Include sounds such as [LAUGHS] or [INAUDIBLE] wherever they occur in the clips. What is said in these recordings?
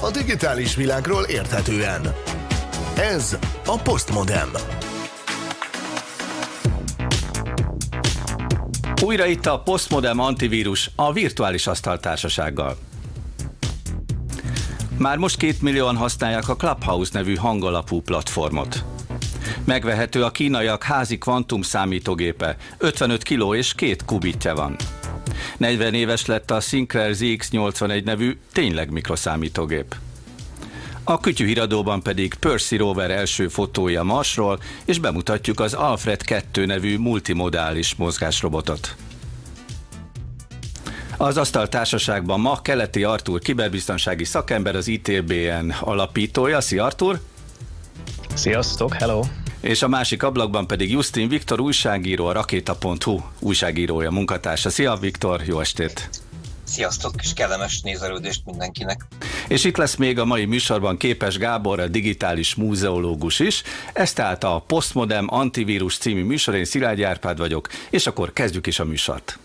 a digitális világról érthetően. Ez a Postmodem. Újra itt a Postmodem antivírus a virtuális asztaltársasággal. Már most két millióan használják a Clubhouse nevű hangalapú platformot. Megvehető a kínaiak házi kvantum számítógépe, 55 kg és két kubitja van. 40 éves lett a Sinclair ZX81 nevű tényleg mikroszámítógép. A kütyűhíradóban pedig Percy Rover első fotója Marsról, és bemutatjuk az Alfred 2 nevű multimodális mozgásrobotot. Az Asztal Társaságban ma Keleti Artur kiberbiztonsági szakember, az ITBN alapítója. Szia Artur! Sziasztok, hello! És a másik ablakban pedig Justin Viktor újságíró, a Rakéta.hu újságírója, munkatársa. Szia Viktor, jó estét! Sziasztok, és kellemes nézelődést mindenkinek. És itt lesz még a mai műsorban Képes Gábor, a digitális múzeológus is. Ez tehát a Postmodem Antivírus című műsor, én Szilágy Árpád vagyok, és akkor kezdjük is a műsort.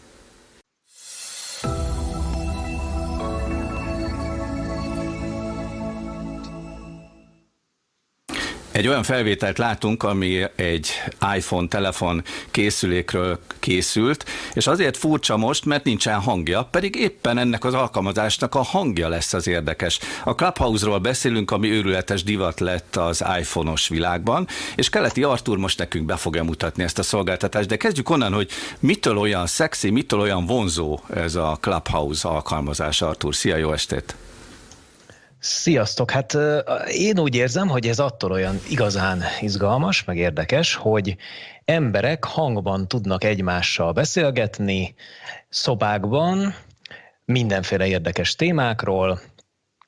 Egy olyan felvételt látunk, ami egy iPhone telefon készülékről készült, és azért furcsa most, mert nincsen hangja, pedig éppen ennek az alkalmazásnak a hangja lesz az érdekes. A Clubhouse-ról beszélünk, ami őrületes divat lett az iPhone-os világban, és Keleti Artur most nekünk be fogja mutatni ezt a szolgáltatást, de kezdjük onnan, hogy mitől olyan szexi, mitől olyan vonzó ez a Clubhouse alkalmazás, Artur. Szia, jó estét! Sziasztok! Hát én úgy érzem, hogy ez attól olyan igazán izgalmas, meg érdekes, hogy emberek hangban tudnak egymással beszélgetni, szobákban, mindenféle érdekes témákról,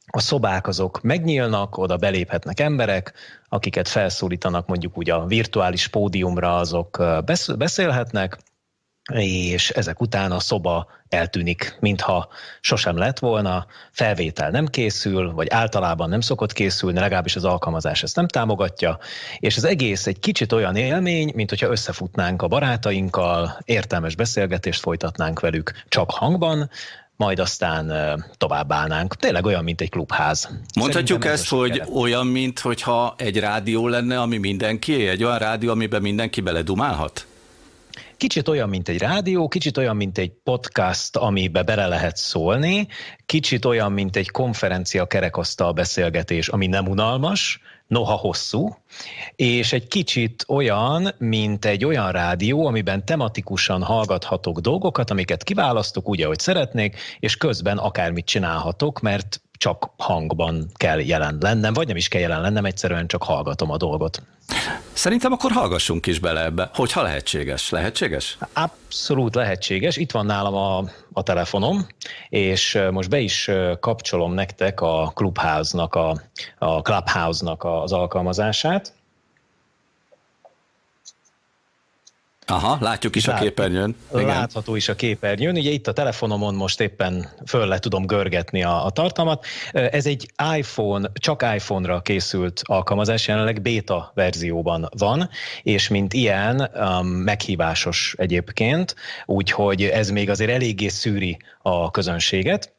a szobák azok megnyílnak, oda beléphetnek emberek, akiket felszólítanak mondjuk úgy a virtuális pódiumra, azok beszélhetnek, és ezek után a szoba eltűnik, mintha sosem lett volna, felvétel nem készül, vagy általában nem szokott készülni, legalábbis az alkalmazás ezt nem támogatja, és az egész egy kicsit olyan élmény, mint hogyha összefutnánk a barátainkkal, értelmes beszélgetést folytatnánk velük csak hangban, majd aztán továbbállnánk. Tényleg olyan, mint egy klubház. Mondhatjuk Szerintem ezt, hogy olyan, mint hogyha egy rádió lenne, ami mindenki, egy olyan rádió, amiben mindenki beledumálhat? Kicsit olyan, mint egy rádió, kicsit olyan, mint egy podcast, amibe bele lehet szólni, kicsit olyan, mint egy konferencia kerekasztal beszélgetés, ami nem unalmas, noha hosszú, és egy kicsit olyan, mint egy olyan rádió, amiben tematikusan hallgathatok dolgokat, amiket kiválasztok úgy, ahogy szeretnék, és közben akármit csinálhatok, mert csak hangban kell jelen lennem, vagy nem is kell jelen lennem, egyszerűen csak hallgatom a dolgot. Szerintem akkor hallgassunk is bele ebbe, hogyha lehetséges. Lehetséges? Abszolút lehetséges. Itt van nálam a, a telefonom, és most be is kapcsolom nektek a Clubhouse-nak, a, a Clubhouse-nak az alkalmazását. Aha, látjuk is Lát, a képernyőn. Igen. Látható is a képernyőn. Ugye itt a telefonomon most éppen föl le tudom görgetni a, a tartalmat. Ez egy iPhone, csak iPhone-ra készült alkalmazás, jelenleg beta verzióban van, és mint ilyen um, meghívásos egyébként, úgyhogy ez még azért eléggé szűri a közönséget.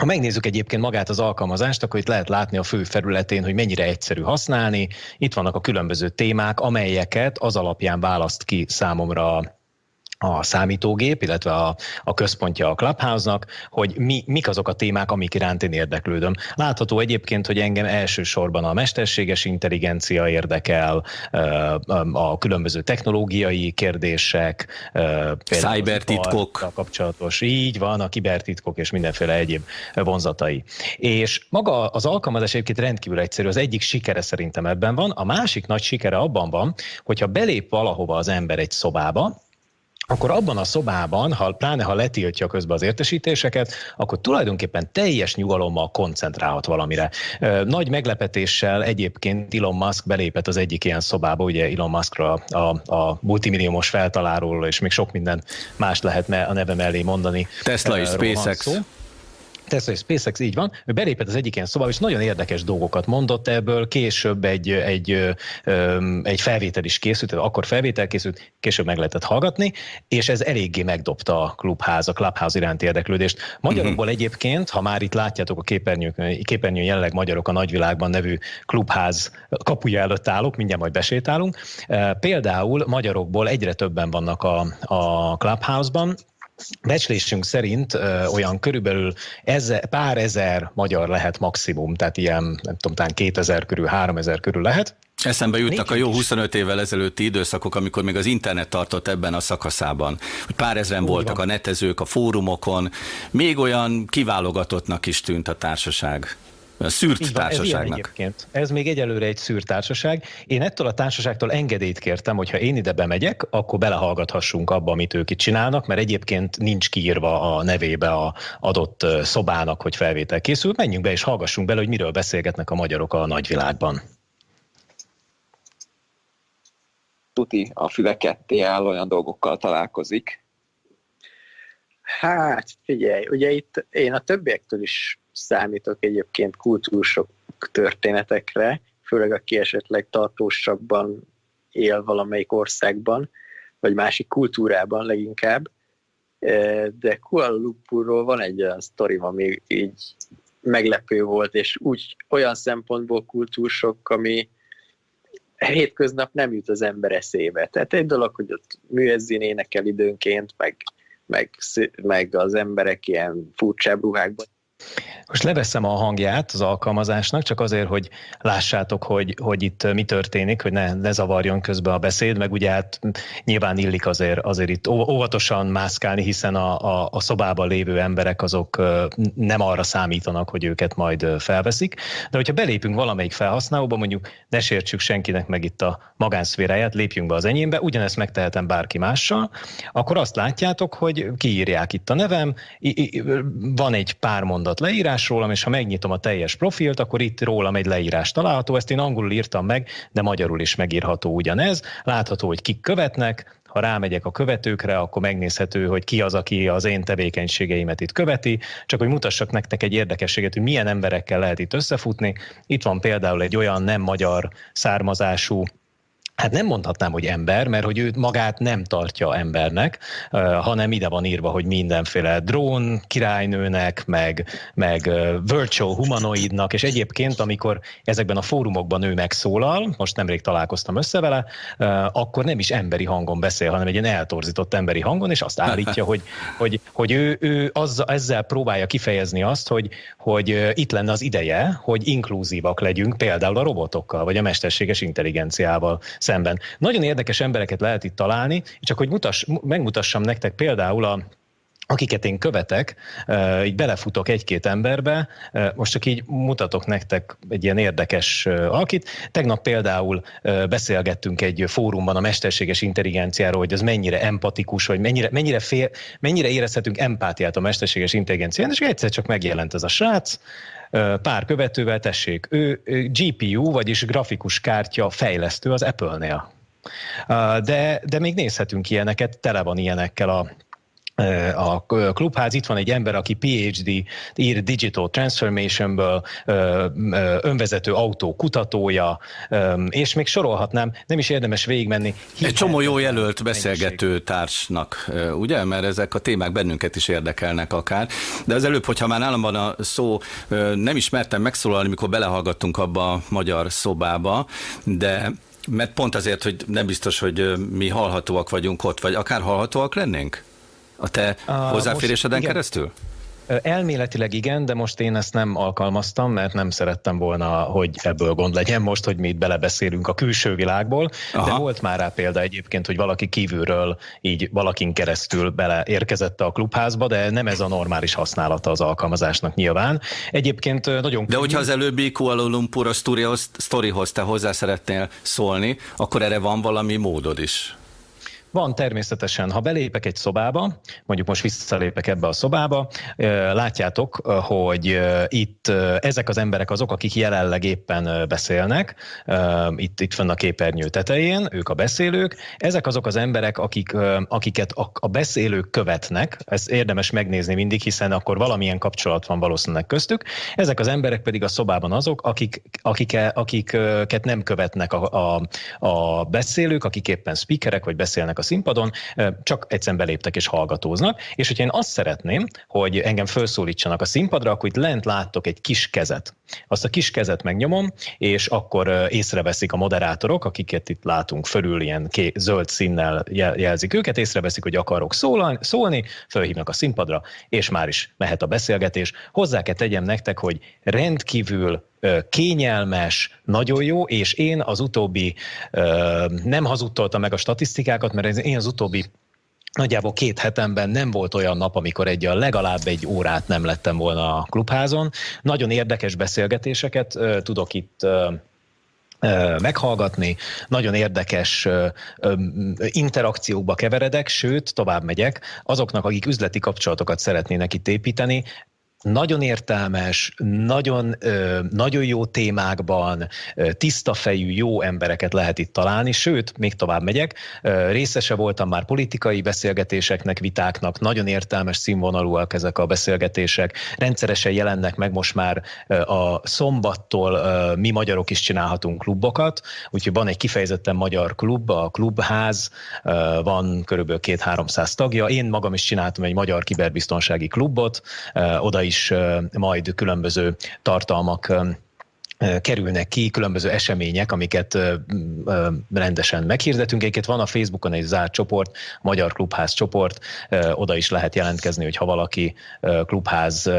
Ha megnézzük egyébként magát az alkalmazást, akkor itt lehet látni a fő felületén, hogy mennyire egyszerű használni. Itt vannak a különböző témák, amelyeket az alapján választ ki számomra a számítógép, illetve a, a központja a Clubhouse-nak, hogy mi, mik azok a témák, amik iránt én érdeklődöm. Látható egyébként, hogy engem elsősorban a mesterséges intelligencia érdekel, a különböző technológiai kérdések, cybertitkok kapcsolatos, így van, a kibertitkok és mindenféle egyéb vonzatai. És maga az alkalmazás egyébként rendkívül egyszerű, az egyik sikere szerintem ebben van, a másik nagy sikere abban van, hogyha belép valahova az ember egy szobába, akkor abban a szobában, ha, pláne ha letiltja közben az értesítéseket, akkor tulajdonképpen teljes nyugalommal koncentrálhat valamire. Nagy meglepetéssel egyébként Elon Musk belépett az egyik ilyen szobába, ugye Elon Muskra a, a multimilliómos feltalálóról, és még sok minden más lehetne a neve mellé mondani. Tesla és SpaceX. Szó. Tesla és SpaceX így van, ő belépett az egyik ilyen szobába, és nagyon érdekes dolgokat mondott ebből, később egy, egy, egy felvétel is készült, akkor felvétel készült, később meg lehetett hallgatni, és ez eléggé megdobta a klubház, a klubház iránti érdeklődést. Magyarokból uh-huh. egyébként, ha már itt látjátok a képernyőn, képernyőn jelenleg Magyarok a nagyvilágban nevű klubház kapuja előtt állok, mindjárt majd besétálunk. Például magyarokból egyre többen vannak a, a Clubhouse-ban, Becslésünk szerint ö, olyan körülbelül ezer, pár ezer magyar lehet maximum, tehát ilyen, nem tudom, talán 2000 körül, 3000 körül lehet. Eszembe jutnak a jó 25 évvel ezelőtti időszakok, amikor még az internet tartott ebben a szakaszában. Hogy pár ezeren voltak a netezők, a fórumokon, még olyan kiválogatottnak is tűnt a társaság. Szűrt van, társaságnak. Ez, ez még egyelőre egy szűrt társaság. Én ettől a társaságtól engedélyt kértem, hogy ha én ide bemegyek, akkor belehallgathassunk abba, amit ők itt csinálnak, mert egyébként nincs kiírva a nevébe a adott szobának, hogy felvétel készül. Menjünk be és hallgassunk bele, hogy miről beszélgetnek a magyarok a nagyvilágban. Tuti a füle ketté áll, olyan dolgokkal találkozik. Hát, figyelj, ugye itt én a többiektől is számítok egyébként kultúrsok történetekre, főleg aki esetleg tartósabban él valamelyik országban, vagy másik kultúrában leginkább. E, de Kuala Lumpurról van egy olyan sztori, ami így meglepő volt, és úgy olyan szempontból kultúrsok, ami hétköznap nem jut az ember eszébe. Tehát egy dolog, hogy ott műezzin énekel időnként, meg, meg, meg az emberek ilyen furcsább ruhákban most leveszem a hangját az alkalmazásnak, csak azért, hogy lássátok, hogy, hogy itt mi történik, hogy ne, ne zavarjon közben a beszéd, meg ugye hát nyilván illik azért, azért itt óvatosan mászkálni, hiszen a, a, a szobában lévő emberek azok nem arra számítanak, hogy őket majd felveszik. De hogyha belépünk valamelyik felhasználóba, mondjuk ne sértsük senkinek meg itt a magánszféráját, lépjünk be az enyémbe, ugyanezt megtehetem bárki mással, akkor azt látjátok, hogy kiírják itt a nevem, van egy pár mondat leírás, leírás rólam, és ha megnyitom a teljes profilt, akkor itt rólam egy leírás található. Ezt én angolul írtam meg, de magyarul is megírható ugyanez. Látható, hogy kik követnek, ha rámegyek a követőkre, akkor megnézhető, hogy ki az, aki az én tevékenységeimet itt követi, csak hogy mutassak nektek egy érdekességet, hogy milyen emberekkel lehet itt összefutni. Itt van például egy olyan nem magyar származású Hát nem mondhatnám, hogy ember, mert hogy ő magát nem tartja embernek, hanem ide van írva, hogy mindenféle drón királynőnek, meg, meg virtual humanoidnak, és egyébként, amikor ezekben a fórumokban ő megszólal, most nemrég találkoztam össze vele, akkor nem is emberi hangon beszél, hanem egy ilyen eltorzított emberi hangon, és azt állítja, hogy, hogy, hogy ő, ő azzal, ezzel próbálja kifejezni azt, hogy, hogy itt lenne az ideje, hogy inkluzívak legyünk például a robotokkal, vagy a mesterséges intelligenciával szemben. Nagyon érdekes embereket lehet itt találni, csak hogy mutass, megmutassam nektek például a akiket én követek, így belefutok egy-két emberbe, most csak így mutatok nektek egy ilyen érdekes alkit. Tegnap például beszélgettünk egy fórumban a mesterséges intelligenciáról, hogy ez mennyire empatikus, vagy mennyire, mennyire, fél, mennyire érezhetünk empátiát a mesterséges intelligencián, és egyszer csak megjelent ez a srác, pár követővel, tessék, ő GPU, vagyis grafikus kártya fejlesztő az Apple-nél. De, de még nézhetünk ilyeneket, tele van ilyenekkel a a klubház, itt van egy ember, aki PhD ír Digital Transformationből, önvezető autó kutatója, és még sorolhatnám, nem is érdemes végigmenni. Egy csomó jó jelölt beszélgető társnak, ugye? Mert ezek a témák bennünket is érdekelnek akár. De az előbb, hogyha már nálam van a szó, nem ismertem megszólalni, mikor belehallgattunk abba a magyar szobába, de mert pont azért, hogy nem biztos, hogy mi hallhatóak vagyunk ott, vagy akár hallhatóak lennénk? A te hozzáféréseden keresztül? Elméletileg igen, de most én ezt nem alkalmaztam, mert nem szerettem volna, hogy ebből gond legyen most, hogy mi itt belebeszélünk a külső világból, Aha. de volt már rá példa egyébként, hogy valaki kívülről így valakin keresztül beleérkezett a klubházba, de nem ez a normális használata az alkalmazásnak nyilván. Egyébként nagyon... De hogyha az előbbi Kuala Lumpur a sztorihoz te hozzá szeretnél szólni, akkor erre van valami módod is. Van természetesen, ha belépek egy szobába, mondjuk most visszalépek ebbe a szobába, látjátok, hogy itt ezek az emberek azok, akik jelenleg éppen beszélnek, itt, itt fenn a képernyő tetején, ők a beszélők, ezek azok az emberek, akik, akiket a beszélők követnek, ezt érdemes megnézni mindig, hiszen akkor valamilyen kapcsolat van valószínűleg köztük, ezek az emberek pedig a szobában azok, akik, akik, akiket nem követnek a, a, a beszélők, akik éppen speakerek, vagy beszélnek a színpadon, csak egyszerűen beléptek és hallgatóznak, és hogyha én azt szeretném, hogy engem felszólítsanak a színpadra, akkor itt lent láttok egy kis kezet. Azt a kis kezet megnyomom, és akkor észreveszik a moderátorok, akiket itt látunk fölül, ilyen ké- zöld színnel jelzik őket, észreveszik, hogy akarok szólani, szólni, fölhívnak a színpadra, és már is mehet a beszélgetés. Hozzá kell tegyem nektek, hogy rendkívül kényelmes, nagyon jó, és én az utóbbi, nem hazudtoltam meg a statisztikákat, mert én az utóbbi Nagyjából két hetemben nem volt olyan nap, amikor egy legalább egy órát nem lettem volna a klubházon. Nagyon érdekes beszélgetéseket tudok itt meghallgatni, nagyon érdekes interakciókba keveredek, sőt, tovább megyek, azoknak, akik üzleti kapcsolatokat szeretnének itt építeni, nagyon értelmes, nagyon, nagyon jó témákban, tiszta fejű, jó embereket lehet itt találni, sőt, még tovább megyek, részese voltam már politikai beszélgetéseknek, vitáknak, nagyon értelmes színvonalúak ezek a beszélgetések, rendszeresen jelennek meg most már a szombattól mi magyarok is csinálhatunk klubokat, úgyhogy van egy kifejezetten magyar klub, a klubház, van körülbelül két-háromszáz tagja, én magam is csináltam egy magyar kiberbiztonsági klubot, oda is majd különböző tartalmak kerülnek ki különböző események, amiket rendesen meghirdetünk. Egyébként van a Facebookon egy zárt csoport, Magyar Klubház csoport, oda is lehet jelentkezni, hogy ha valaki klubház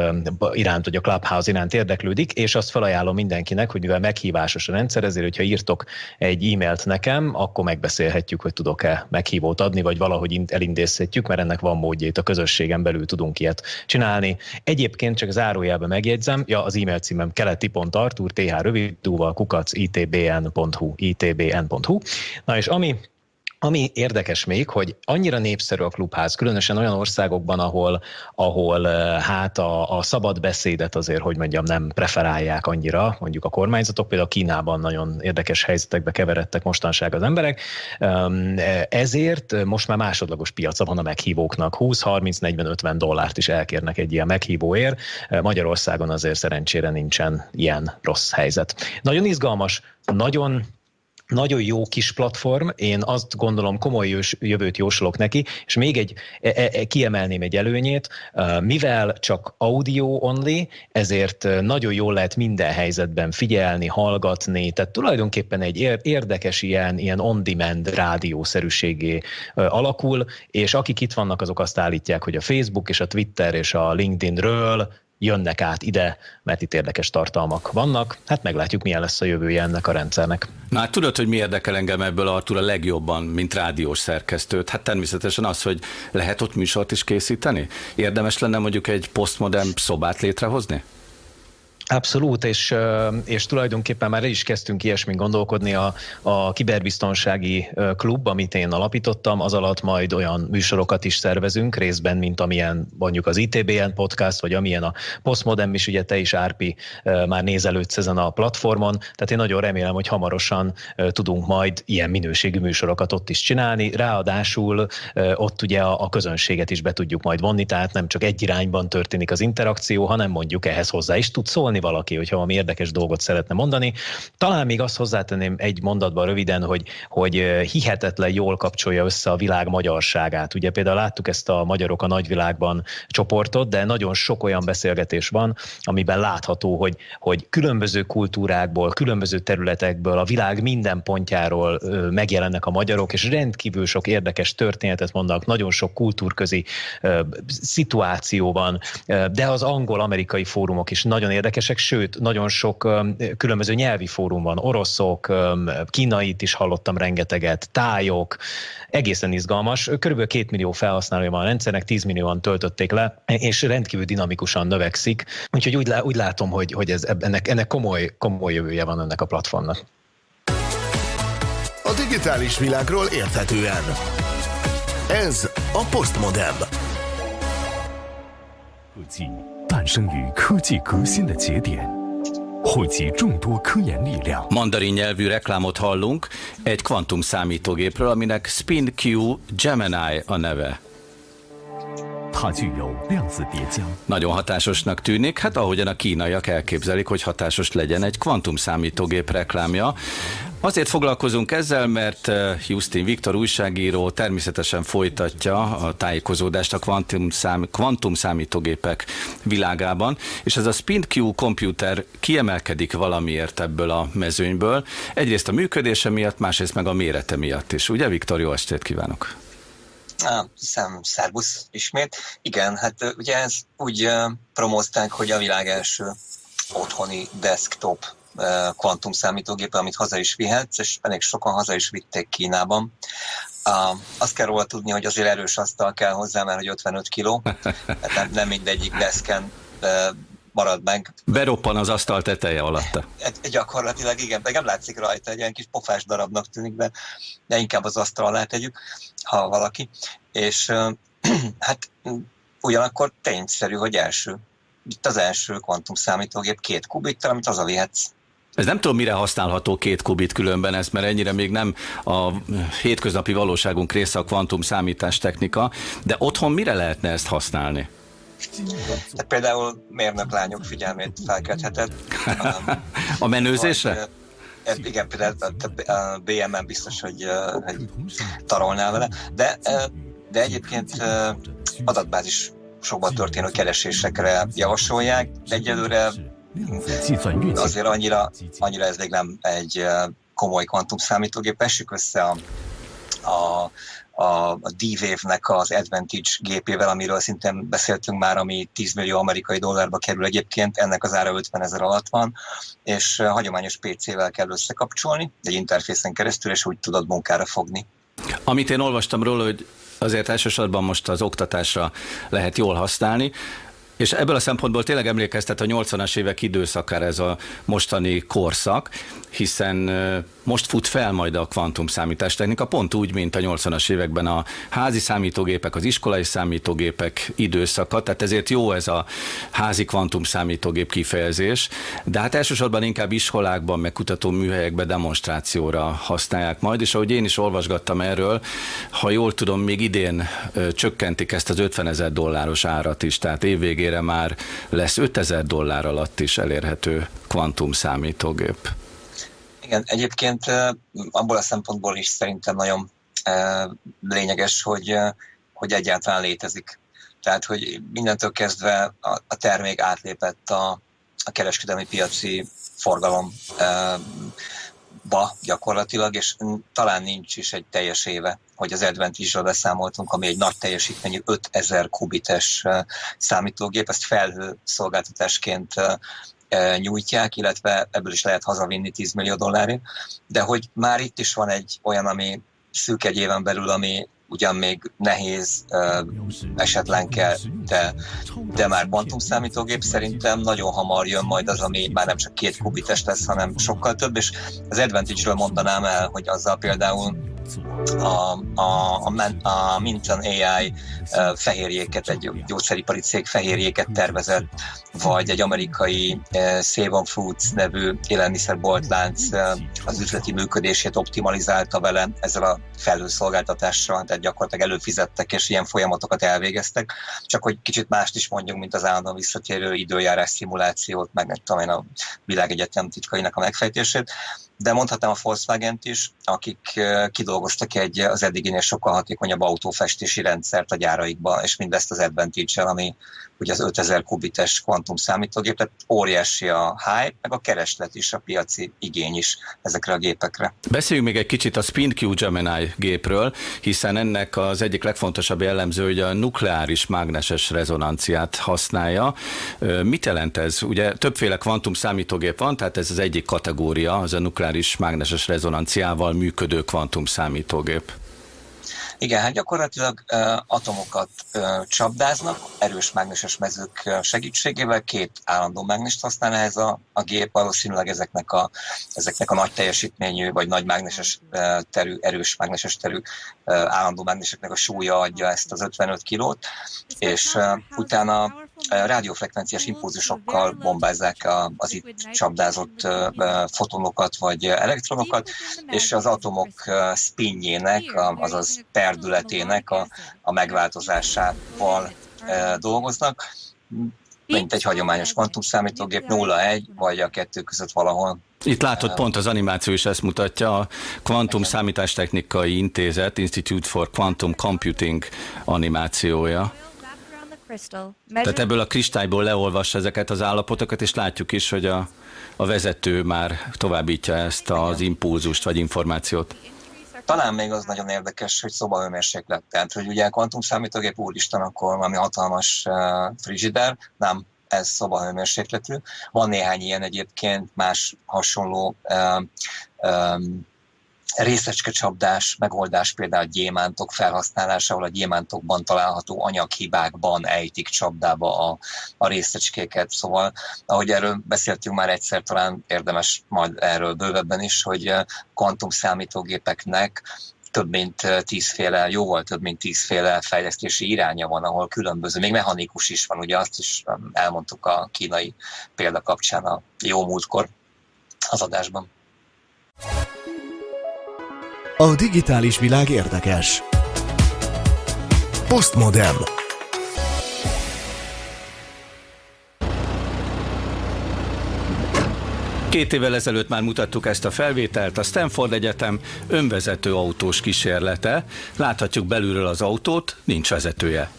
iránt, vagy a Clubhouse iránt érdeklődik, és azt felajánlom mindenkinek, hogy mivel meghívásos a rendszer, ezért, hogyha írtok egy e-mailt nekem, akkor megbeszélhetjük, hogy tudok-e meghívót adni, vagy valahogy elindészhetjük, mert ennek van módja, itt a közösségen belül tudunk ilyet csinálni. Egyébként csak zárójelben megjegyzem, ja, az e-mail címem keleti.artur, rövidúval kukac itbn.hu, itbn.hu. Na és ami ami érdekes még, hogy annyira népszerű a klubház, különösen olyan országokban, ahol, ahol hát a, a szabad beszédet azért, hogy mondjam, nem preferálják annyira, mondjuk a kormányzatok, például Kínában nagyon érdekes helyzetekbe keveredtek mostanság az emberek, ezért most már másodlagos piaca van a meghívóknak, 20, 30, 40, 50 dollárt is elkérnek egy ilyen meghívóért, Magyarországon azért szerencsére nincsen ilyen rossz helyzet. Nagyon izgalmas, nagyon nagyon jó kis platform, én azt gondolom komoly jövőt jósolok neki, és még egy, e, e, e, kiemelném egy előnyét, mivel csak audio only, ezért nagyon jól lehet minden helyzetben figyelni, hallgatni, tehát tulajdonképpen egy érdekes ilyen, ilyen on-demand rádiószerűségé alakul, és akik itt vannak, azok azt állítják, hogy a Facebook és a Twitter és a LinkedInről jönnek át ide, mert itt érdekes tartalmak vannak. Hát meglátjuk, milyen lesz a jövője ennek a rendszernek. Na hát tudod, hogy mi érdekel engem ebből Artur a legjobban, mint rádiós szerkesztőt? Hát természetesen az, hogy lehet ott műsort is készíteni? Érdemes lenne mondjuk egy postmodern szobát létrehozni? Abszolút, és, és tulajdonképpen már is kezdtünk ilyesmi gondolkodni. A, a kiberbiztonsági klub, amit én alapítottam, az alatt majd olyan műsorokat is szervezünk, részben, mint amilyen mondjuk az ITBN podcast, vagy amilyen a Postmodern is, ugye te is, Árpi, már nézelődsz ezen a platformon, tehát én nagyon remélem, hogy hamarosan tudunk majd ilyen minőségű műsorokat ott is csinálni, ráadásul ott ugye a, a közönséget is be tudjuk majd vonni, tehát nem csak egy irányban történik az interakció, hanem mondjuk ehhez hozzá is tud szólni valaki, hogyha valami érdekes dolgot szeretne mondani. Talán még azt hozzátenném egy mondatban röviden, hogy, hogy hihetetlen jól kapcsolja össze a világ magyarságát. Ugye például láttuk ezt a Magyarok a nagyvilágban csoportot, de nagyon sok olyan beszélgetés van, amiben látható, hogy, hogy különböző kultúrákból, különböző területekből, a világ minden pontjáról megjelennek a magyarok, és rendkívül sok érdekes történetet mondanak, nagyon sok kultúrközi szituáció van, de az angol-amerikai fórumok is nagyon érdekesek, érdekesek, sőt, nagyon sok különböző nyelvi fórum van, oroszok, kínait is hallottam rengeteget, tájok, egészen izgalmas. Körülbelül két millió felhasználója van a rendszernek, 10 millióan töltötték le, és rendkívül dinamikusan növekszik. Úgyhogy úgy, úgy látom, hogy, hogy ez, ennek, ennek komoly, komoly jövője van ennek a platformnak. A digitális világról érthetően. Ez a Postmodem. 科技诞生于科技革新的节点，汇集众多科研力量。 Mandarin nyelvű reklámot hallunk egy kvantum számítógépről, aminek SpinQ Gemini a neve. 它具有量子叠加、 Nagyon hatásosnak tűnik, hát ahogyan a kínaiak elképzelik, hogy hatásos legyen egy kvantum számítógép reklámja. Azért foglalkozunk ezzel, mert eh, Justin Viktor újságíró természetesen folytatja a tájékozódást a kvantum, szám, kvantum számítógépek világában, és ez a SpinQ komputer kiemelkedik valamiért ebből a mezőnyből. Egyrészt a működése miatt, másrészt meg a mérete miatt is. Ugye, Viktor, jó estét kívánok! Á, szem, szervusz ismét. Igen, hát ugye ez úgy promózták, hogy a világ első otthoni desktop kvantum számítógépe, amit haza is vihetsz, és elég sokan haza is vitték Kínában. Uh, azt kell róla tudni, hogy azért erős asztal kell hozzá, mert hogy 55 kiló, [LAUGHS] hát nem, nem mindegyik deszken ö, marad meg. Beroppan az asztal teteje alatta. Egy, gyakorlatilag igen, de nem látszik rajta, egy ilyen kis pofás darabnak tűnik, de, de inkább az asztal alá tegyük, ha valaki. És [CLEARS THROAT] hát ugyanakkor tényszerű, hogy első. Itt az első kvantum számítógép két kubittal, amit hazavihetsz. Ez nem tudom, mire használható két kubit különben ez, mert ennyire még nem a hétköznapi valóságunk része a kvantum számítás technika, de otthon mire lehetne ezt használni? Hát például mérnök lányok figyelmét felkelthetett. a menőzésre? Igen, például a BMN biztos, hogy, hogy tarolnál vele, de, de egyébként adatbázis sokban történő keresésekre javasolják, de egyelőre azért annyira, annyira ez még nem egy komoly kvantum számítógép, essük össze a a, a, a D-Wave-nek az Advantage gépével, amiről szintén beszéltünk már, ami 10 millió amerikai dollárba kerül egyébként, ennek az ára 50 ezer alatt van, és hagyományos PC-vel kell összekapcsolni, egy interfészen keresztül, és úgy tudod munkára fogni. Amit én olvastam róla, hogy azért elsősorban most az oktatásra lehet jól használni, és ebből a szempontból tényleg emlékeztet a 80-as évek időszakára ez a mostani korszak, hiszen most fut fel majd a kvantum számítástechnika, pont úgy, mint a 80-as években a házi számítógépek, az iskolai számítógépek időszaka, tehát ezért jó ez a házi kvantum számítógép kifejezés, de hát elsősorban inkább iskolákban, meg kutató műhelyekben demonstrációra használják majd, és ahogy én is olvasgattam erről, ha jól tudom, még idén csökkentik ezt az 50 ezer dolláros árat is, tehát évvégére már lesz 5000 dollár alatt is elérhető kvantum számítógép. Igen, egyébként abból a szempontból is szerintem nagyon lényeges, hogy, hogy egyáltalán létezik. Tehát, hogy mindentől kezdve a, termék átlépett a, a kereskedelmi piaci forgalom ö, ba gyakorlatilag, és talán nincs is egy teljes éve, hogy az Advantage-ről beszámoltunk, ami egy nagy teljesítményű 5000 kubites számítógép, ezt felhő szolgáltatásként nyújtják, illetve ebből is lehet hazavinni 10 millió dollárért, de hogy már itt is van egy olyan, ami szűk egy éven belül, ami ugyan még nehéz, ö, esetlenkel, de, de már kvantum számítógép szerintem nagyon hamar jön majd az, ami már nem csak két kubites lesz, hanem sokkal több, és az Advantage-ről mondanám el, hogy azzal például a, a, a, Man- a Minton AI fehérjéket, egy gyógyszeripari cég fehérjéket tervezett, vagy egy amerikai uh, Save on Foods nevű élelmiszerboltlánc az üzleti működését optimalizálta vele ezzel a felhőszolgáltatással, tehát gyakorlatilag előfizettek és ilyen folyamatokat elvégeztek. Csak hogy kicsit mást is mondjunk, mint az állandóan visszatérő időjárás szimulációt, meg nem tudom én a világegyetem titkainak a megfejtését de mondhatnám a Volkswagen-t is, akik kidolgoztak egy az eddiginél sokkal hatékonyabb autófestési rendszert a gyáraikba, és mindezt az Advantage-el, ami ugye az 5000 kubites kvantum számítógép, tehát óriási a hype, meg a kereslet is, a piaci igény is ezekre a gépekre. Beszéljünk még egy kicsit a SpinQ Gemini gépről, hiszen ennek az egyik legfontosabb jellemző, hogy a nukleáris mágneses rezonanciát használja. Mit jelent ez? Ugye többféle kvantum számítógép van, tehát ez az egyik kategória, az a nukleáris mágneses rezonanciával működő kvantum számítógép. Igen, hát gyakorlatilag atomokat csapdáznak erős mágneses mezők segítségével, két állandó mágnest használ ez a, a gép, valószínűleg ezeknek a, ezeknek a nagy teljesítményű, vagy nagy mágneses terű, erős mágneses terű állandó mágneseknek a súlya adja ezt az 55 kilót, és utána rádiófrekvenciás impulzusokkal bombázzák az itt csapdázott fotonokat vagy elektronokat, és az atomok spinjének, azaz perdületének a, a megváltozásával dolgoznak, mint egy hagyományos kvantumszámítógép 0-1, vagy a kettő között valahol. Itt látod, pont az animáció is ezt mutatja, a Quantum Számítástechnikai Intézet, Institute for Quantum Computing animációja. Tehát ebből a kristályból leolvassa ezeket az állapotokat, és látjuk is, hogy a, a vezető már továbbítja ezt az impulzust vagy információt. Talán még az nagyon érdekes, hogy szobahőmérséklet. Tehát, hogy ugye a kvantumszámítógép úristen, akkor valami hatalmas uh, frigider, nem, ez szobahőmérsékletű. Van néhány ilyen egyébként, más hasonló uh, um, részecskecsapdás megoldás például gyémántok felhasználása, ahol a gyémántokban található anyaghibákban ejtik csapdába a, a részecskéket. Szóval, ahogy erről beszéltünk már egyszer, talán érdemes majd erről bővebben is, hogy eh, kvantum számítógépeknek több mint eh, tízféle, jóval több mint tízféle fejlesztési iránya van, ahol különböző, még mechanikus is van, ugye azt is elmondtuk a kínai példa kapcsán a jó múltkor az adásban. A digitális világ érdekes. Postmodern. Két évvel ezelőtt már mutattuk ezt a felvételt, a Stanford Egyetem önvezető autós kísérlete. Láthatjuk belülről az autót, nincs vezetője.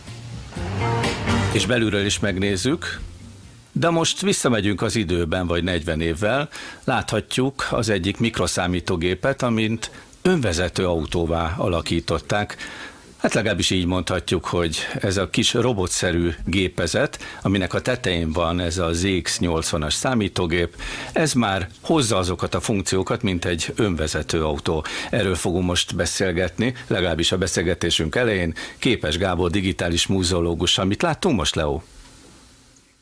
És belülről is megnézzük, de most visszamegyünk az időben, vagy 40 évvel, láthatjuk az egyik mikroszámítógépet, amint önvezető autóvá alakították. Hát legalábbis így mondhatjuk, hogy ez a kis robotszerű gépezet, aminek a tetején van ez a ZX80-as számítógép, ez már hozza azokat a funkciókat, mint egy önvezető autó. Erről fogunk most beszélgetni, legalábbis a beszélgetésünk elején. Képes Gábor digitális múzeológus, amit láttunk most, Leo?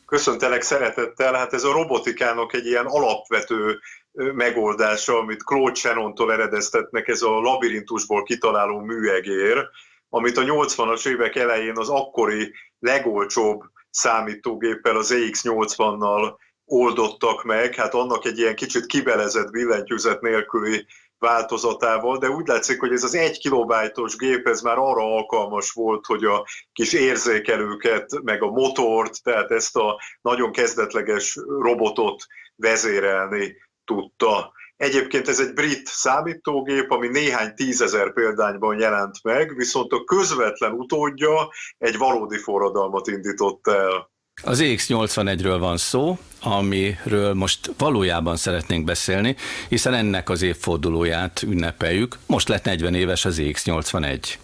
Köszöntelek szeretettel, hát ez a robotikának egy ilyen alapvető megoldása, amit Claude Shannon-tól eredeztetnek, ez a labirintusból kitaláló műegér, amit a 80-as évek elején az akkori legolcsóbb számítógéppel, az EX80-nal oldottak meg, hát annak egy ilyen kicsit kibelezett billentyűzet nélküli változatával, de úgy látszik, hogy ez az egy kilobájtos gép, ez már arra alkalmas volt, hogy a kis érzékelőket, meg a motort, tehát ezt a nagyon kezdetleges robotot vezérelni tudta. Egyébként ez egy brit számítógép, ami néhány tízezer példányban jelent meg, viszont a közvetlen utódja egy valódi forradalmat indított el. Az EX81-ről van szó, amiről most valójában szeretnénk beszélni, hiszen ennek az évfordulóját ünnepeljük. Most lett 40 éves az EX81.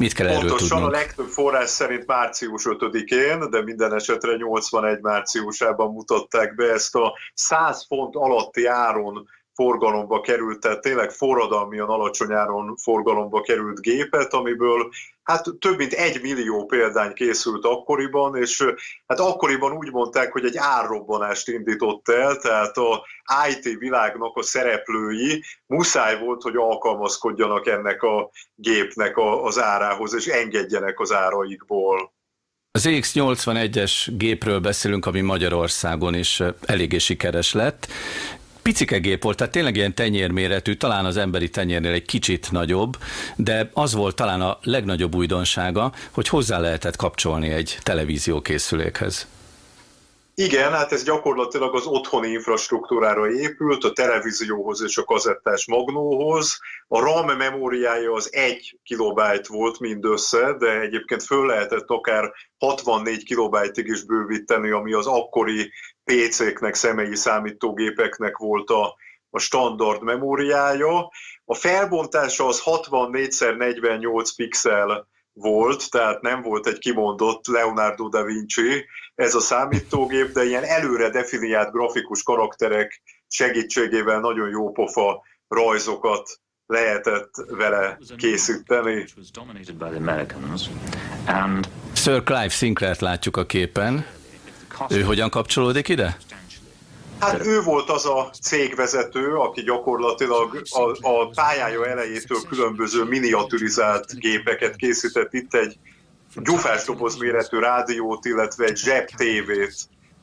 Mit kell erről Pontosan tudnunk? a legtöbb forrás szerint március 5-én, de minden esetre 81 márciusában mutatták be ezt a 100 font alatti áron forgalomba került, tehát tényleg forradalmian alacsony áron forgalomba került gépet, amiből hát több mint egy millió példány készült akkoriban, és hát akkoriban úgy mondták, hogy egy árrobbanást indított el, tehát a IT világnak a szereplői muszáj volt, hogy alkalmazkodjanak ennek a gépnek az árához, és engedjenek az áraikból. Az EX81-es gépről beszélünk, ami Magyarországon is eléggé sikeres lett, picike gép volt, tehát tényleg ilyen tenyérméretű, talán az emberi tenyérnél egy kicsit nagyobb, de az volt talán a legnagyobb újdonsága, hogy hozzá lehetett kapcsolni egy televíziókészülékhez. Igen, hát ez gyakorlatilag az otthoni infrastruktúrára épült, a televízióhoz és a kazettás magnóhoz. A RAM memóriája az 1 kilobájt volt mindössze, de egyébként föl lehetett akár 64 kilobájtig is bővíteni, ami az akkori PC-knek, személyi számítógépeknek volt a, a standard memóriája. A felbontása az 64x48 pixel volt, tehát nem volt egy kimondott Leonardo da Vinci ez a számítógép, de ilyen előre definiált grafikus karakterek segítségével nagyon jó pofa rajzokat lehetett vele készíteni. Sir Clive Sinclair-t látjuk a képen. Ő hogyan kapcsolódik ide? Hát ő volt az a cégvezető, aki gyakorlatilag a, a pályája elejétől különböző miniaturizált gépeket készített. Itt egy gyufás doboz méretű rádiót, illetve egy zseb tévét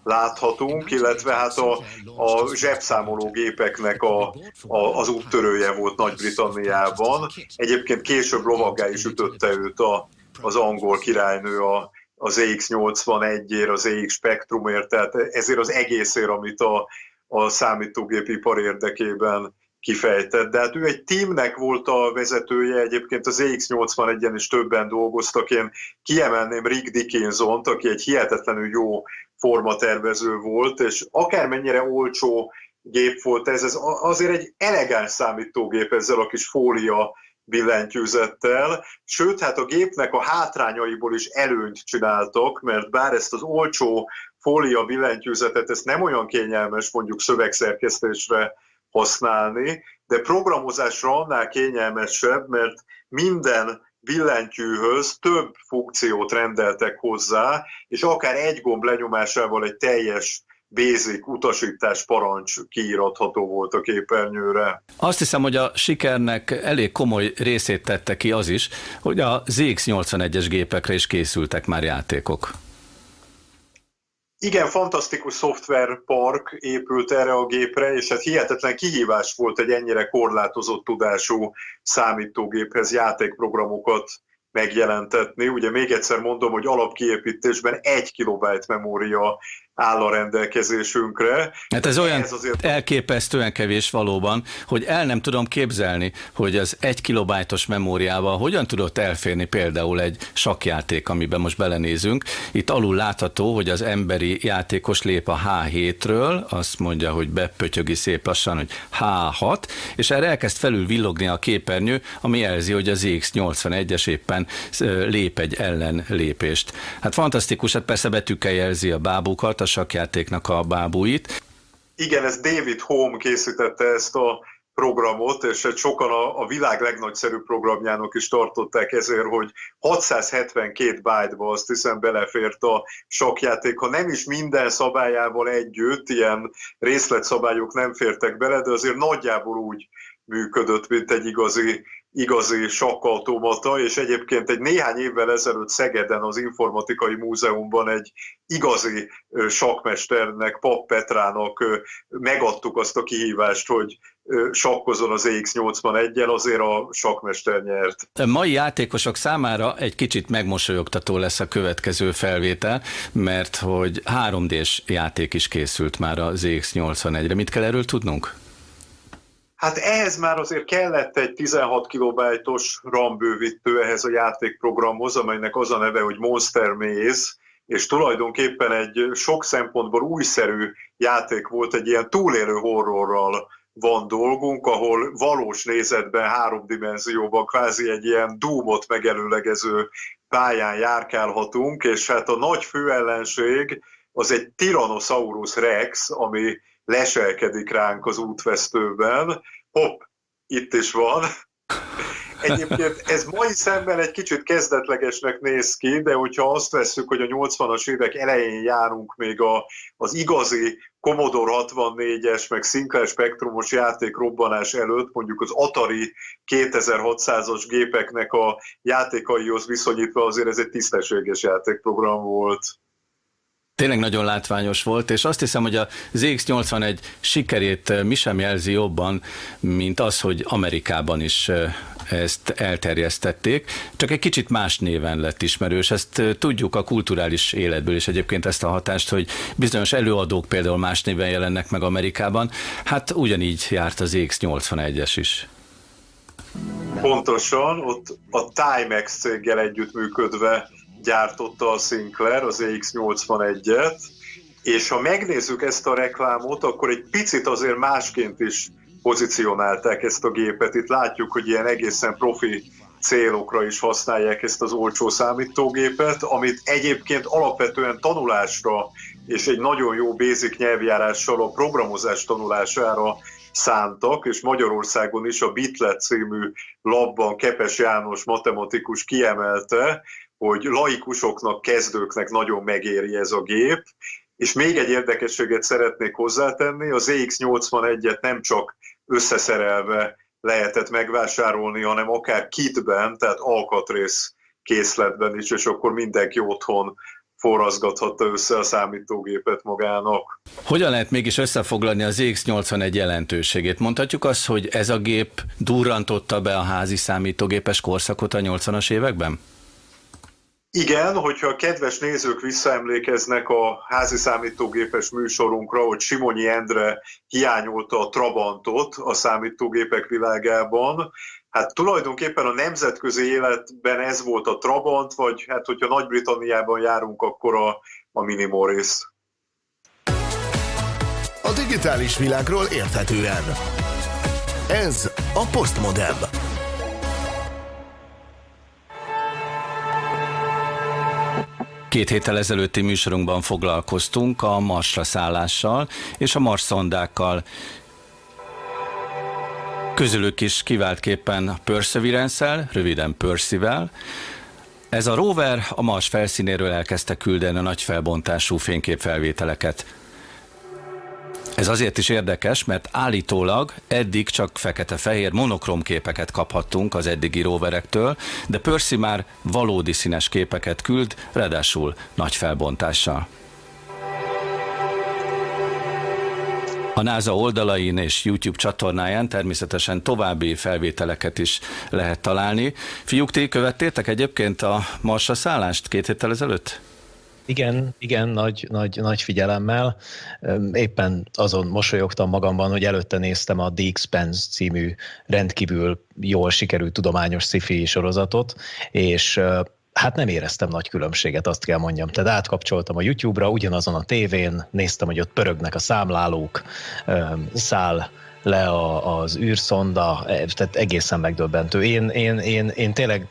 láthatunk, illetve hát a, a zsebszámoló gépeknek a, a, az úttörője volt Nagy-Britanniában. Egyébként később lovaggá is ütötte őt a, az angol királynő a, az EX81-ért, az EX Spectrumért, tehát ezért az egészért, amit a, a számítógépipar érdekében kifejtett. De hát ő egy teamnek volt a vezetője, egyébként az EX81-en is többen dolgoztak. Én kiemelném Rick dickinson aki egy hihetetlenül jó formatervező volt, és akármennyire olcsó gép volt ez, ez azért egy elegáns számítógép ezzel a kis fólia billentyűzettel, sőt, hát a gépnek a hátrányaiból is előnyt csináltak, mert bár ezt az olcsó fólia billentyűzetet, ezt nem olyan kényelmes mondjuk szövegszerkesztésre használni, de programozásra annál kényelmesebb, mert minden billentyűhöz több funkciót rendeltek hozzá, és akár egy gomb lenyomásával egy teljes basic utasítás parancs kiíratható volt a képernyőre. Azt hiszem, hogy a sikernek elég komoly részét tette ki az is, hogy a ZX81-es gépekre is készültek már játékok. Igen, fantasztikus szoftverpark épült erre a gépre, és hát hihetetlen kihívás volt egy ennyire korlátozott tudású számítógéphez játékprogramokat megjelentetni. Ugye még egyszer mondom, hogy alapkiépítésben egy kilobájt memória áll a rendelkezésünkre. Hát ez olyan ez azért... elképesztően kevés valóban, hogy el nem tudom képzelni, hogy az egy kilobájtos memóriával hogyan tudott elférni például egy sakjáték, amiben most belenézünk. Itt alul látható, hogy az emberi játékos lép a H7-ről, azt mondja, hogy bepötyögi szép lassan, hogy H6, és erre elkezd felül villogni a képernyő, ami jelzi, hogy az X81-es éppen lép egy ellenlépést. Hát fantasztikus, hát persze betűkkel jelzi a bábukat, a sakjátéknak a bábúit. Igen, ez David Home készítette ezt a programot, és sokan a, a világ legnagyszerűbb programjának is tartották ezért, hogy 672 byte-ba azt hiszem belefért a sakjáték, ha nem is minden szabályával együtt, ilyen részletszabályok nem fértek bele, de azért nagyjából úgy működött, mint egy igazi igazi sakkautomata, és egyébként egy néhány évvel ezelőtt Szegeden az Informatikai Múzeumban egy igazi sakmesternek, Pap Petrának megadtuk azt a kihívást, hogy sakkozon az EX81-el, azért a sakmester nyert. A mai játékosok számára egy kicsit megmosolyogtató lesz a következő felvétel, mert hogy 3D-s játék is készült már az EX81-re. Mit kell erről tudnunk? Hát ehhez már azért kellett egy 16 kilobájtos RAM bővítő ehhez a játékprogramhoz, amelynek az a neve, hogy Monster Maze, és tulajdonképpen egy sok szempontból újszerű játék volt, egy ilyen túlélő horrorral van dolgunk, ahol valós nézetben, három dimenzióban kvázi egy ilyen Doomot megelőlegező pályán járkálhatunk, és hát a nagy főellenség az egy Tyrannosaurus Rex, ami leselkedik ránk az útvesztőben. Hopp, itt is van. Egyébként ez mai szemben egy kicsit kezdetlegesnek néz ki, de hogyha azt vesszük, hogy a 80-as évek elején járunk még a, az igazi Commodore 64-es, meg Sinclair Spectrumos játék robbanás előtt, mondjuk az Atari 2600-as gépeknek a játékaihoz viszonyítva azért ez egy tisztességes játékprogram volt. Tényleg nagyon látványos volt, és azt hiszem, hogy a ZX81 sikerét eh, mi sem jelzi jobban, mint az, hogy Amerikában is eh, ezt elterjesztették, csak egy kicsit más néven lett ismerős. Ezt eh, tudjuk a kulturális életből is egyébként ezt a hatást, hogy bizonyos előadók például más néven jelennek meg Amerikában. Hát ugyanígy járt az X81-es is. Pontosan, ott a Timex céggel együttműködve gyártotta a Sinclair az EX81-et, és ha megnézzük ezt a reklámot, akkor egy picit azért másként is pozícionálták ezt a gépet. Itt látjuk, hogy ilyen egészen profi célokra is használják ezt az olcsó számítógépet, amit egyébként alapvetően tanulásra és egy nagyon jó basic nyelvjárással a programozás tanulására szántak, és Magyarországon is a Bitlet című labban Kepes János matematikus kiemelte, hogy laikusoknak, kezdőknek nagyon megéri ez a gép, és még egy érdekességet szeretnék hozzátenni, az EX81-et nem csak összeszerelve lehetett megvásárolni, hanem akár kitben, tehát alkatrész készletben is, és akkor mindenki otthon forrazgathatta össze a számítógépet magának. Hogyan lehet mégis összefoglalni az X81 jelentőségét? Mondhatjuk azt, hogy ez a gép durrantotta be a házi számítógépes korszakot a 80-as években? Igen, hogyha a kedves nézők visszaemlékeznek a házi számítógépes műsorunkra, hogy Simonyi Endre hiányolta a Trabantot a számítógépek világában, hát tulajdonképpen a nemzetközi életben ez volt a Trabant, vagy hát hogyha Nagy-Britanniában járunk, akkor a, a Minimoris. A digitális világról érthetően. Ez a Postmodem. Két héttel ezelőtti műsorunkban foglalkoztunk a Marsra szállással és a Mars szondákkal. Közülük is kiváltképpen Perseverance-el, röviden Percival. Ez a rover a Mars felszínéről elkezdte küldeni a nagy felbontású fényképfelvételeket. Ez azért is érdekes, mert állítólag eddig csak fekete-fehér monokrom képeket kaphattunk az eddigi roverektől, de Percy már valódi színes képeket küld, ráadásul nagy felbontással. A NASA oldalain és YouTube csatornáján természetesen további felvételeket is lehet találni. Fiúk, ti követtétek egyébként a Marsra szállást két héttel ezelőtt? Igen, igen, nagy, nagy, nagy figyelemmel. Éppen azon mosolyogtam magamban, hogy előtte néztem a The Expense című rendkívül jól sikerült tudományos sci sorozatot, és hát nem éreztem nagy különbséget, azt kell mondjam. Tehát átkapcsoltam a YouTube-ra, ugyanazon a tévén, néztem, hogy ott pörögnek a számlálók, száll le a, az űrszonda, e, tehát egészen megdöbbentő. Én, én, én, én tényleg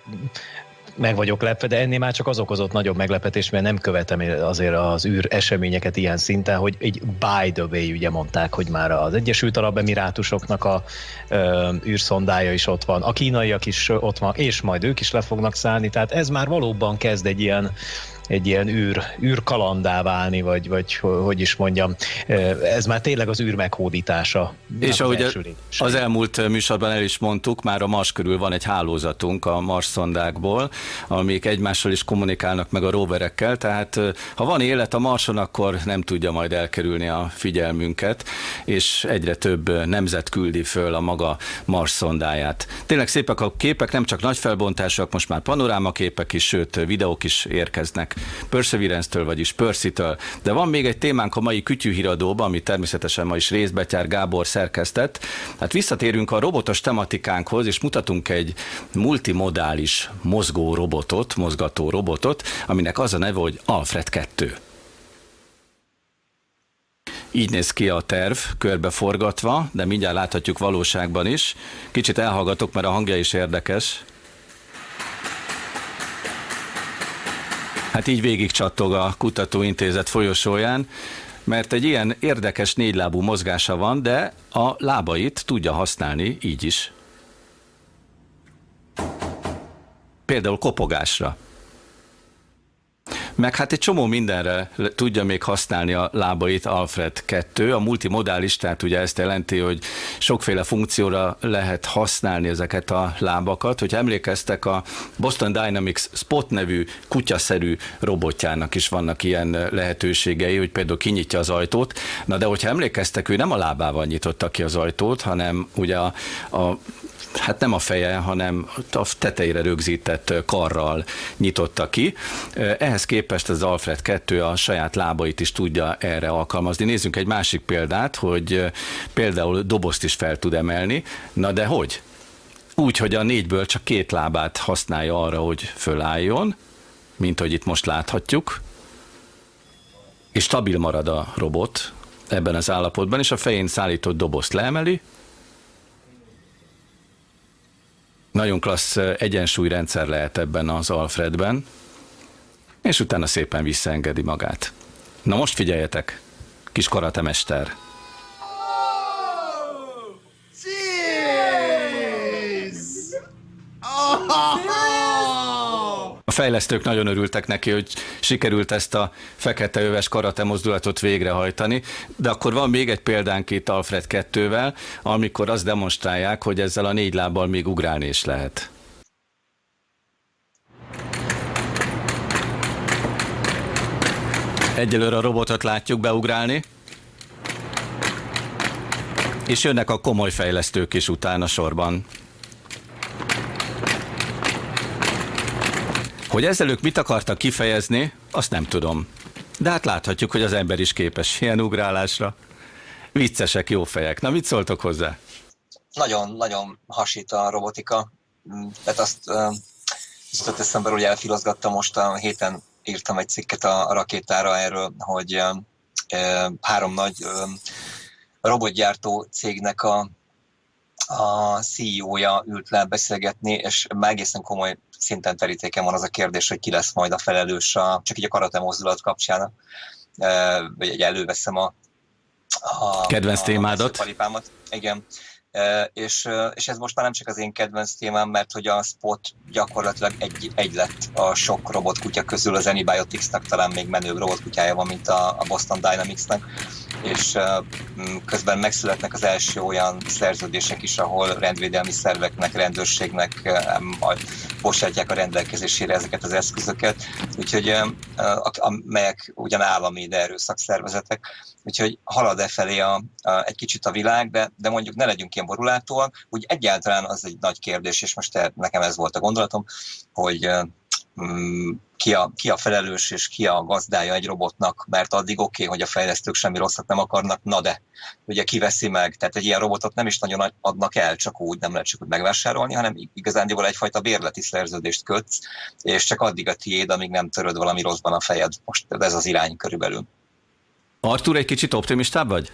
meg vagyok lepve, de ennél már csak az okozott nagyobb meglepetés, mert nem követem azért az űr eseményeket ilyen szinten, hogy egy by the way ugye mondták, hogy már az Egyesült Arab Emirátusoknak a ö, űrszondája is ott van, a kínaiak is ott van, és majd ők is le fognak szállni, tehát ez már valóban kezd egy ilyen egy ilyen űr, űrkalandá válni, vagy, vagy hogy is mondjam, ez már tényleg az űr meghódítása. És ahogy az, az elmúlt műsorban el is mondtuk, már a Mars körül van egy hálózatunk a Mars szondákból, amik egymással is kommunikálnak meg a roverekkel, tehát ha van élet a Marson, akkor nem tudja majd elkerülni a figyelmünket, és egyre több nemzet küldi föl a maga Mars szondáját. Tényleg szépek a képek, nem csak nagy felbontások, most már panorámaképek is, sőt videók is érkeznek Perseverance-től, vagyis Percy-től. De van még egy témánk a mai kütyűhíradóban, ami természetesen ma is részbetyár Gábor szerkesztett. Hát visszatérünk a robotos tematikánkhoz, és mutatunk egy multimodális mozgó robotot, mozgató robotot, aminek az a neve, hogy Alfred 2. Így néz ki a terv, körbeforgatva, de mindjárt láthatjuk valóságban is. Kicsit elhallgatok, mert a hangja is érdekes. Hát így végig csattog a kutatóintézet folyosóján, mert egy ilyen érdekes négylábú mozgása van, de a lábait tudja használni így is. Például kopogásra meg hát egy csomó mindenre tudja még használni a lábait Alfred 2. A multimodális, tehát ugye ezt jelenti, hogy sokféle funkcióra lehet használni ezeket a lábakat. Hogy emlékeztek, a Boston Dynamics Spot nevű kutyaszerű robotjának is vannak ilyen lehetőségei, hogy például kinyitja az ajtót. Na de hogyha emlékeztek, ő nem a lábával nyitotta ki az ajtót, hanem ugye a, a hát nem a feje, hanem a tetejére rögzített karral nyitotta ki. Ehhez képest az Alfred 2 a saját lábait is tudja erre alkalmazni. Nézzünk egy másik példát, hogy például dobozt is fel tud emelni. Na de hogy? Úgy, hogy a négyből csak két lábát használja arra, hogy fölálljon, mint hogy itt most láthatjuk, és stabil marad a robot ebben az állapotban, és a fején szállított dobozt leemeli, Nagyon klassz egyensúlyrendszer lehet ebben az Alfredben, és utána szépen visszaengedi magát. Na most figyeljetek, kis karatemester. A fejlesztők nagyon örültek neki, hogy sikerült ezt a fekete öves karate mozdulatot végrehajtani, de akkor van még egy példánk itt Alfred 2-vel, amikor azt demonstrálják, hogy ezzel a négy lábbal még ugrálni is lehet. Egyelőre a robotot látjuk beugrálni. És jönnek a komoly fejlesztők is utána sorban. Hogy ezzel ők mit akartak kifejezni, azt nem tudom. De hát láthatjuk, hogy az ember is képes ilyen ugrálásra. Viccesek, jó fejek. Na, mit szóltok hozzá? Nagyon-nagyon hasít a robotika. Tehát azt jutott eszembe, hogy elfilozgattam most a héten írtam egy cikket a, a rakétára erről, hogy három nagy robotgyártó cégnek a, a CEO-ja ült le beszélgetni, és már egészen komoly szinten terítéken van az a kérdés, hogy ki lesz majd a felelős, a, csak így a karate mozdulat kapcsán, vagy előveszem a, a kedvenc témádat. A Igen és, és ez most már nem csak az én kedvenc témám, mert hogy a Spot gyakorlatilag egy, egy lett a sok robotkutya közül, az Antibiotics-nak talán még menőbb robotkutyája van, mint a, a Boston Dynamics-nak, és közben megszületnek az első olyan szerződések is, ahol rendvédelmi szerveknek, rendőrségnek bocsátják a rendelkezésére ezeket az eszközöket, úgyhogy amelyek ugyan állami, de erőszakszervezetek, úgyhogy halad e felé a, a, egy kicsit a világ, de, de mondjuk ne legyünk ilyen borulátóak, úgy egyáltalán az egy nagy kérdés, és most nekem ez volt a gondolatom, hogy mm, ki a, ki a felelős és ki a gazdája egy robotnak, mert addig oké, okay, hogy a fejlesztők semmi rosszat nem akarnak, na de, ugye kiveszi meg, tehát egy ilyen robotot nem is nagyon adnak el, csak úgy, nem lehet csak úgy megvásárolni, hanem igazándiból egyfajta bérleti szerződést kötsz, és csak addig a tiéd, amíg nem töröd valami rosszban a fejed. Most ez az irány körülbelül. Artur, egy kicsit optimistább vagy?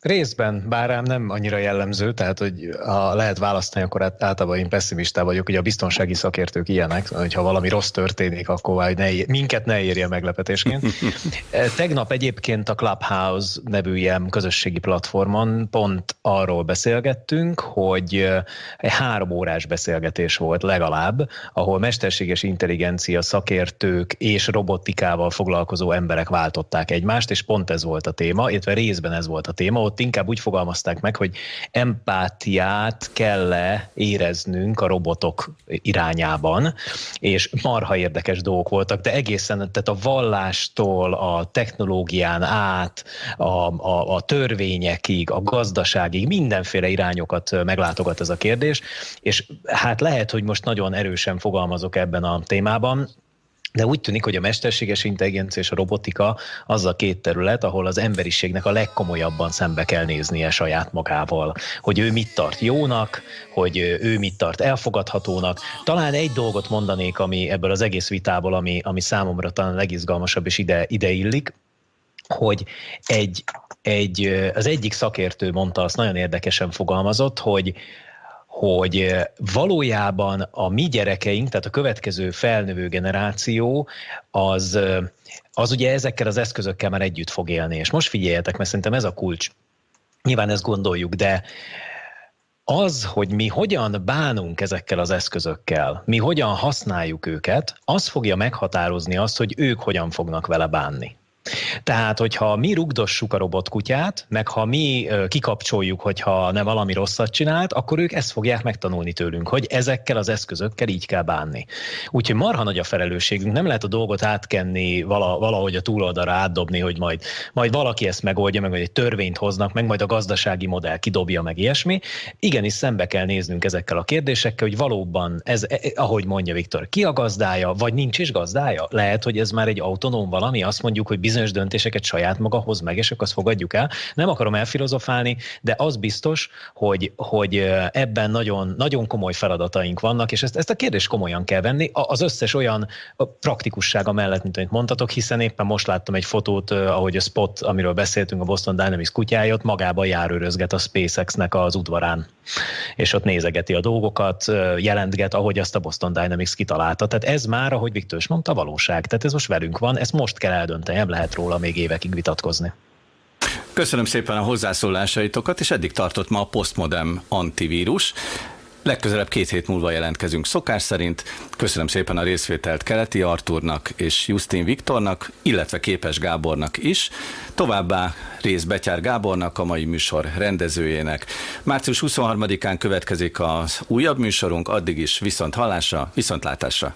Részben, bár rám nem annyira jellemző, tehát hogy ha lehet választani, akkor általában én pessimista vagyok, ugye a biztonsági szakértők ilyenek, hogyha valami rossz történik, akkor hogy ne, minket ne érje meglepetésként. [LAUGHS] Tegnap egyébként a Clubhouse nevű ilyen közösségi platformon pont arról beszélgettünk, hogy egy három órás beszélgetés volt legalább, ahol mesterséges intelligencia szakértők és robotikával foglalkozó emberek váltották egymást, és pont ez volt a téma, illetve részben ez volt a téma, ott inkább úgy fogalmazták meg, hogy empátiát kell-e éreznünk a robotok irányában, és marha érdekes dolgok voltak, de egészen tehát a vallástól, a technológián át, a, a, a törvényekig, a gazdaságig, mindenféle irányokat meglátogat ez a kérdés, és hát lehet, hogy most nagyon erősen fogalmazok ebben a témában, de úgy tűnik, hogy a mesterséges intelligencia és a robotika az a két terület, ahol az emberiségnek a legkomolyabban szembe kell néznie saját magával. Hogy ő mit tart jónak, hogy ő mit tart elfogadhatónak. Talán egy dolgot mondanék, ami ebből az egész vitából, ami, ami számomra talán legizgalmasabb és ide, ide illik, hogy egy, egy, az egyik szakértő mondta, azt nagyon érdekesen fogalmazott, hogy hogy valójában a mi gyerekeink, tehát a következő felnövő generáció, az, az ugye ezekkel az eszközökkel már együtt fog élni. És most figyeljetek, mert szerintem ez a kulcs. Nyilván ezt gondoljuk, de az, hogy mi hogyan bánunk ezekkel az eszközökkel, mi hogyan használjuk őket, az fogja meghatározni azt, hogy ők hogyan fognak vele bánni. Tehát, hogyha mi rugdossuk a robotkutyát, meg ha mi kikapcsoljuk, hogyha ne valami rosszat csinált, akkor ők ezt fogják megtanulni tőlünk, hogy ezekkel az eszközökkel így kell bánni. Úgyhogy marha nagy a felelősségünk, nem lehet a dolgot átkenni, valahogy a túloldalra átdobni, hogy majd, majd valaki ezt megoldja, meg hogy egy törvényt hoznak, meg majd a gazdasági modell kidobja, meg ilyesmi. Igenis szembe kell néznünk ezekkel a kérdésekkel, hogy valóban ez, e, e, ahogy mondja Viktor, ki a gazdája, vagy nincs is gazdája? Lehet, hogy ez már egy autonóm valami, azt mondjuk, hogy bizonyos döntéseket saját maga hoz meg, és akkor azt fogadjuk el. Nem akarom elfilozofálni, de az biztos, hogy, hogy ebben nagyon, nagyon komoly feladataink vannak, és ezt, ezt a kérdést komolyan kell venni. Az összes olyan praktikussága mellett, mint amit mondtatok, hiszen éppen most láttam egy fotót, ahogy a Spot, amiről beszéltünk, a Boston Dynamics kutyája, ott magába járőrözget a SpaceX-nek az udvarán, és ott nézegeti a dolgokat, jelentget, ahogy azt a Boston Dynamics kitalálta. Tehát ez már, ahogy Viktor is mondta, valóság. Tehát ez most velünk van, ezt most kell eldönteni, nem lehet róla még évekig vitatkozni. Köszönöm szépen a hozzászólásaitokat, és eddig tartott ma a Postmodem antivírus. Legközelebb két hét múlva jelentkezünk szokás szerint. Köszönöm szépen a részvételt Keleti Arturnak és Justin Viktornak, illetve Képes Gábornak is. Továbbá rész Betyár Gábornak, a mai műsor rendezőjének. Március 23-án következik az újabb műsorunk, addig is viszont hallásra, viszontlátásra.